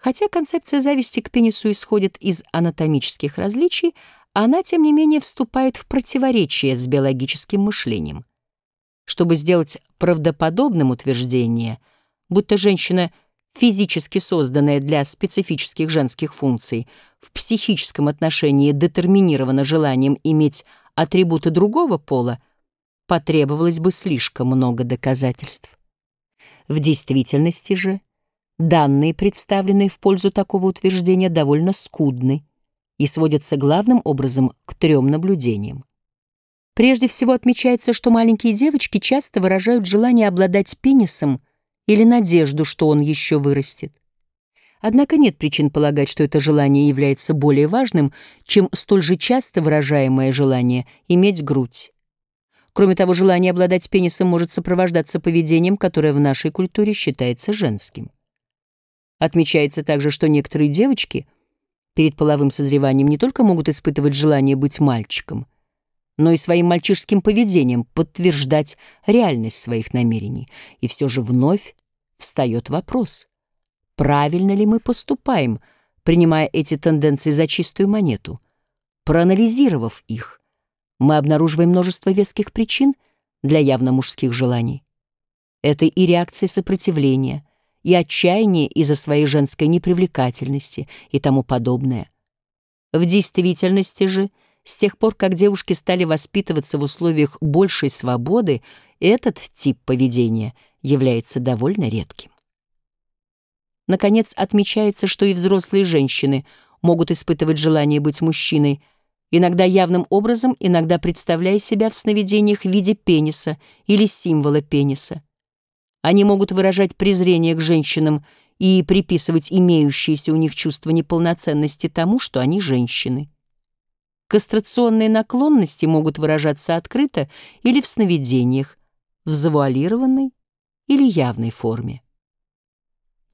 Хотя концепция зависти к пенису исходит из анатомических различий, она, тем не менее, вступает в противоречие с биологическим мышлением. Чтобы сделать правдоподобным утверждение, будто женщина — физически созданная для специфических женских функций, в психическом отношении детерминирована желанием иметь атрибуты другого пола, потребовалось бы слишком много доказательств. В действительности же данные, представленные в пользу такого утверждения, довольно скудны и сводятся главным образом к трем наблюдениям. Прежде всего отмечается, что маленькие девочки часто выражают желание обладать пенисом или надежду, что он еще вырастет. Однако нет причин полагать, что это желание является более важным, чем столь же часто выражаемое желание иметь грудь. Кроме того, желание обладать пенисом может сопровождаться поведением, которое в нашей культуре считается женским. Отмечается также, что некоторые девочки перед половым созреванием не только могут испытывать желание быть мальчиком, но и своим мальчишским поведением подтверждать реальность своих намерений. И все же вновь встает вопрос, правильно ли мы поступаем, принимая эти тенденции за чистую монету. Проанализировав их, мы обнаруживаем множество веских причин для явно мужских желаний. Это и реакция сопротивления, и отчаяние из-за своей женской непривлекательности и тому подобное. В действительности же — с тех пор, как девушки стали воспитываться в условиях большей свободы, этот тип поведения является довольно редким. Наконец, отмечается, что и взрослые женщины могут испытывать желание быть мужчиной, иногда явным образом, иногда представляя себя в сновидениях в виде пениса или символа пениса. Они могут выражать презрение к женщинам и приписывать имеющиеся у них чувство неполноценности тому, что они женщины. Кастрационные наклонности могут выражаться открыто или в сновидениях, в завуалированной или явной форме.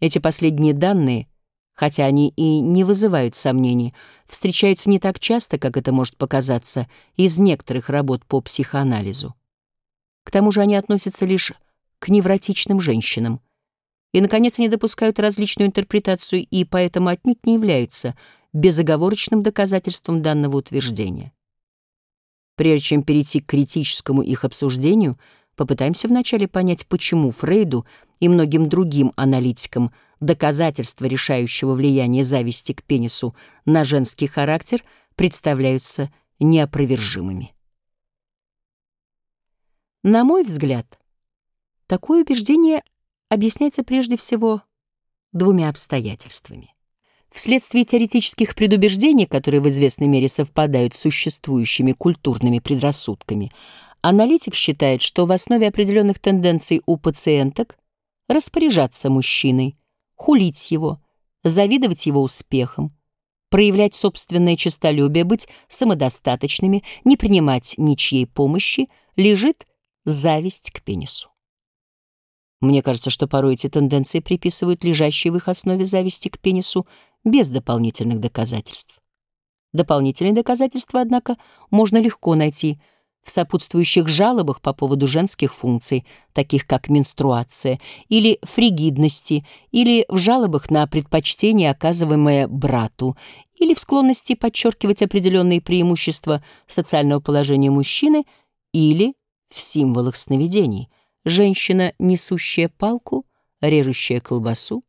Эти последние данные, хотя они и не вызывают сомнений, встречаются не так часто, как это может показаться из некоторых работ по психоанализу. К тому же они относятся лишь к невротичным женщинам. И, наконец, они допускают различную интерпретацию и поэтому отнюдь не являются безоговорочным доказательством данного утверждения. Прежде чем перейти к критическому их обсуждению, попытаемся вначале понять, почему Фрейду и многим другим аналитикам доказательства решающего влияния зависти к пенису на женский характер представляются неопровержимыми. На мой взгляд, такое убеждение объясняется прежде всего двумя обстоятельствами. Вследствие теоретических предубеждений, которые в известной мере совпадают с существующими культурными предрассудками, аналитик считает, что в основе определенных тенденций у пациенток распоряжаться мужчиной, хулить его, завидовать его успехам, проявлять собственное честолюбие, быть самодостаточными, не принимать ничьей помощи, лежит зависть к пенису. Мне кажется, что порой эти тенденции приписывают лежащей в их основе зависти к пенису без дополнительных доказательств. Дополнительные доказательства, однако, можно легко найти в сопутствующих жалобах по поводу женских функций, таких как менструация, или фригидности, или в жалобах на предпочтение, оказываемое брату, или в склонности подчеркивать определенные преимущества социального положения мужчины, или в символах сновидений. Женщина, несущая палку, режущая колбасу,